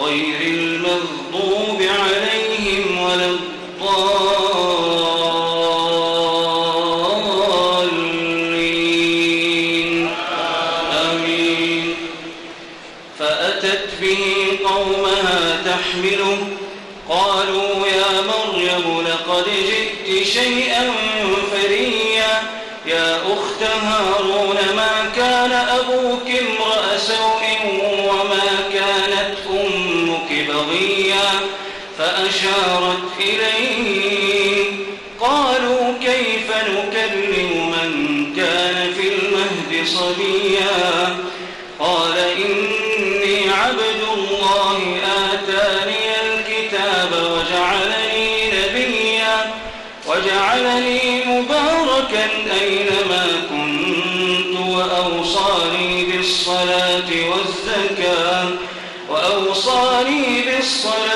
غير المغضوب عليهم ولا الضالين. آمين. فأتت به قومها تحمله. قالوا يا مريم لقد جئت شيئا فأشارت إليه. قالوا كيف نكلم من كان في المهد صبيا؟ قال إني عبد الله آتاني الكتاب وجعلني نبيا. وجعلني مباركا أينما كنت وأوصاني بالصلاة والزكاة. وأوصاني بالصلاة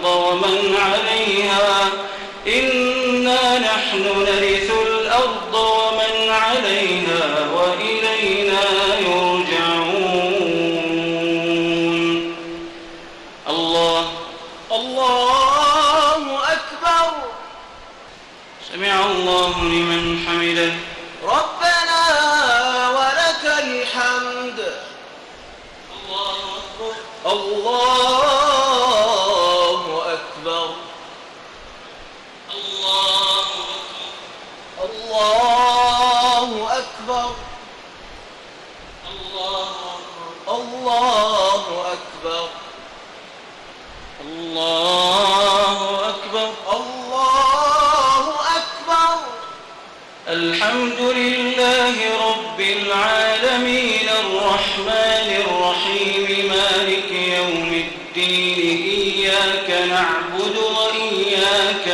الأرض ومن عليها. إنا نحن نرث الأرض ومن عليها وإلينا يرجعون. الله الله أكبر. سمع الله لمن حمده. أكبر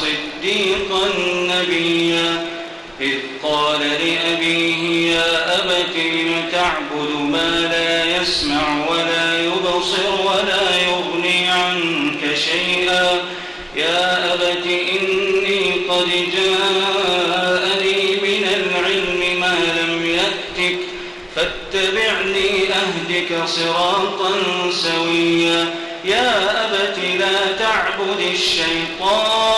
صديقا نبيا إذ قال لأبيه يا أبت لم تعبد ما لا يسمع ولا يبصر ولا يغني عنك شيئا؟ يا أبت إني قد جاءني من العلم ما لم يأتك فاتبعني أهدك صراطا سويا. يا أبت لا تعبد الشيطان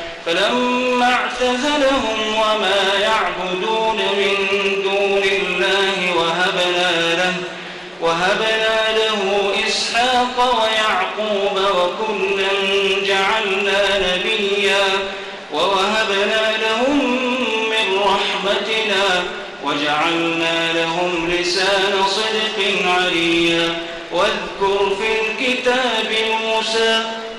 فلما اعتزلهم وما يعبدون من دون الله وهبنا له وهبنا له إسحاق ويعقوب وكلا جعلنا نبيا ووهبنا لهم من رحمتنا وجعلنا لهم لسان صدق عليا. واذكر في الكتاب موسى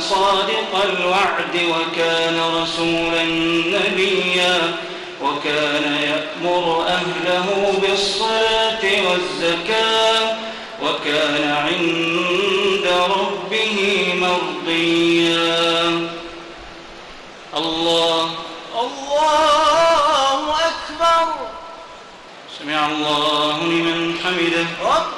صادق الوعد وكان رسولا نبيا وكان يأمر أهله بالصلاة والزكاة وكان عند ربه مرضيا. الله الله أكبر. سمع الله لمن حمده. ربنا